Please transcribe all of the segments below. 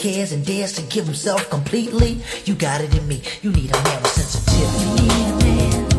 cares and dares to give himself completely. You got it in me. You need a man with sensitivity.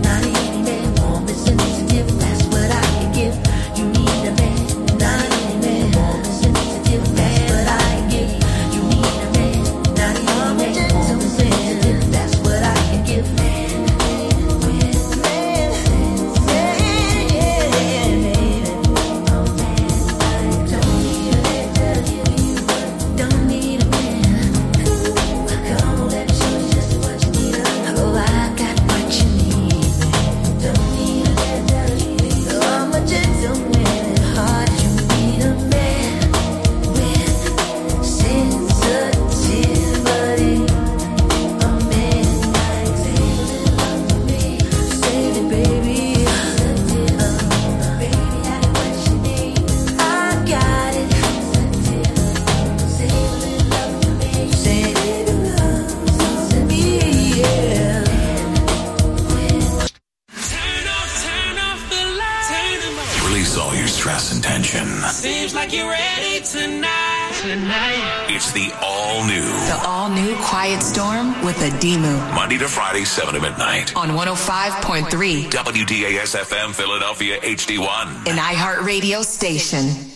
Quiet Storm with a demo. Monday to Friday, 7 to midnight. On 105.3 WDASFM Philadelphia HD1. An iHeartRadio station.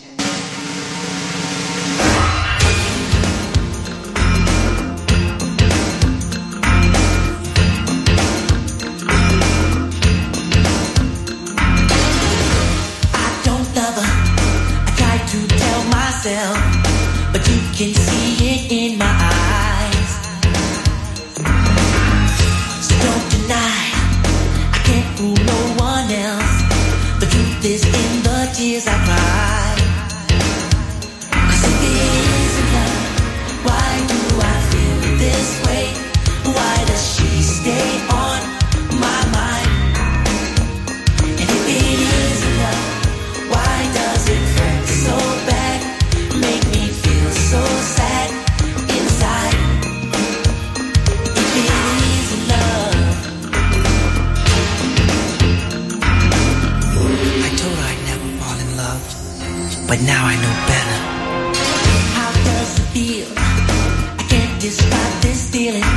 but now I know better. How does it feel? I can't describe this feeling.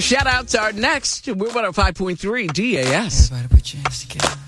Shout out to our next. We're 105.3 DAS. Everybody put your hands together.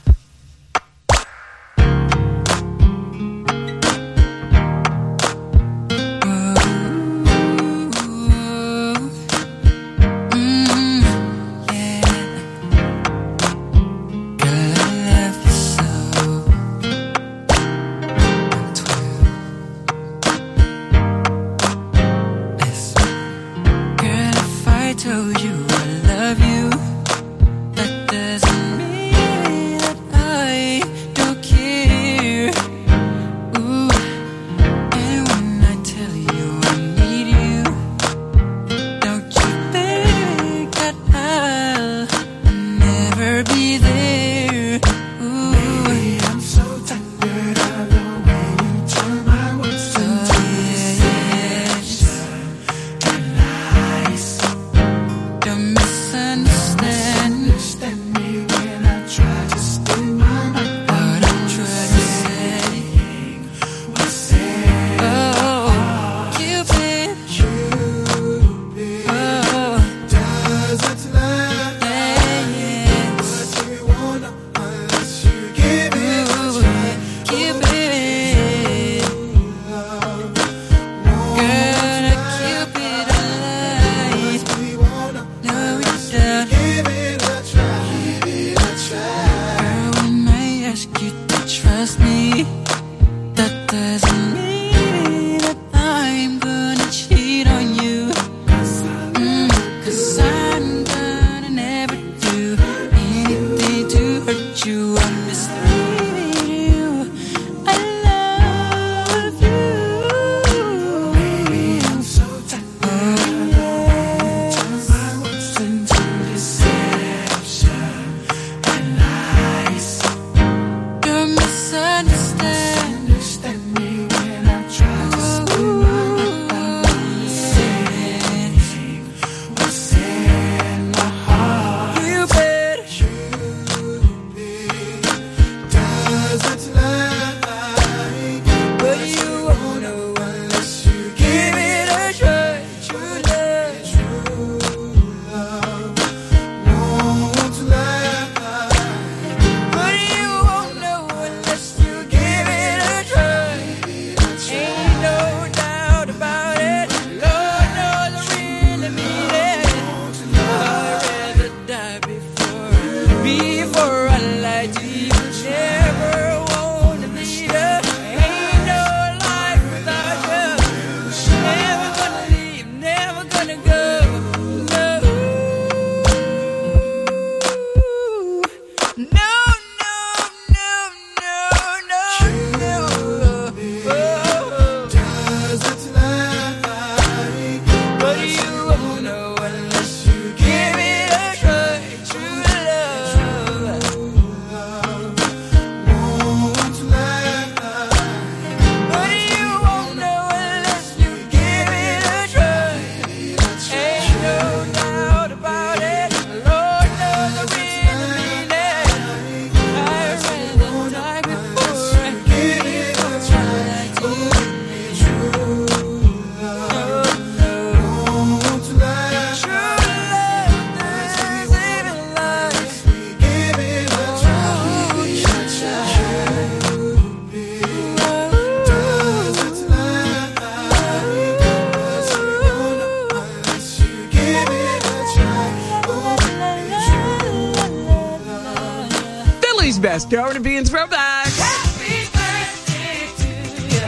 Darwin and Beans, we're. Happy birthday to you.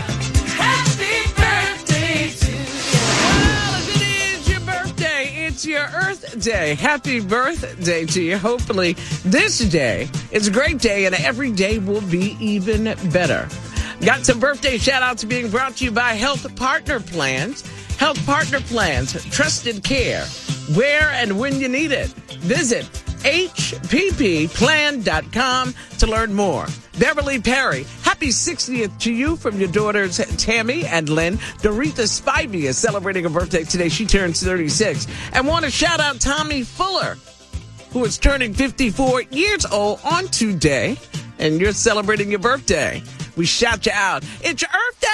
Happy birthday to you. It is your birthday, it's your Earth Day. Happy birthday to you. Hopefully, this day is a great day and every day will be even better. Got some birthday shout outs being brought to you by Health Partner Plans. Health Partner Plans, trusted care, where and when you need it. Visit HPPplan.com to learn more. Beverly Perry, happy 60th to you from your daughters Tammy and Lynn. Doretha Spivey is celebrating her birthday today. She turns 36. And want to shout out Tommy Fuller, who is turning 54 years old on today. And you're celebrating your birthday. We shout you out. It's your Earth Day!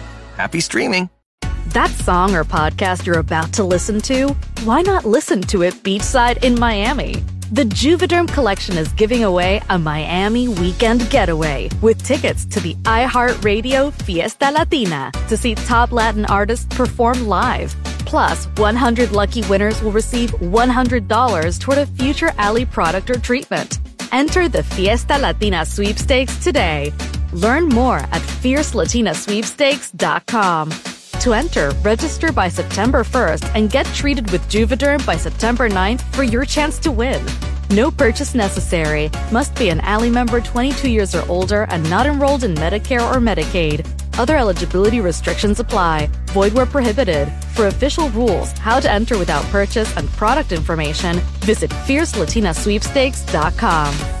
Happy streaming. That song or podcast you're about to listen to, why not listen to it beachside in Miami? The Juvederm Collection is giving away a Miami weekend getaway with tickets to the iHeartRadio Fiesta Latina to see top Latin artists perform live. Plus, 100 lucky winners will receive $100 toward a future Allē product or treatment. Enter the Fiesta Latina sweepstakes today. Learn more at fiestalatinasweepstakes.com. To enter, register by September 1st and get treated with Juvederm by September 9th for your chance to win. No purchase necessary. Must be an Allē member 22 years or older and not enrolled in Medicare or Medicaid. Other eligibility restrictions apply. Void where prohibited. For official rules, how to enter without purchase, and product information, visit fiestalatinasweepstakes.com.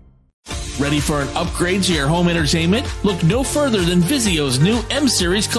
Ready for an upgrade to your home entertainment? Look no further than Vizio's new M Series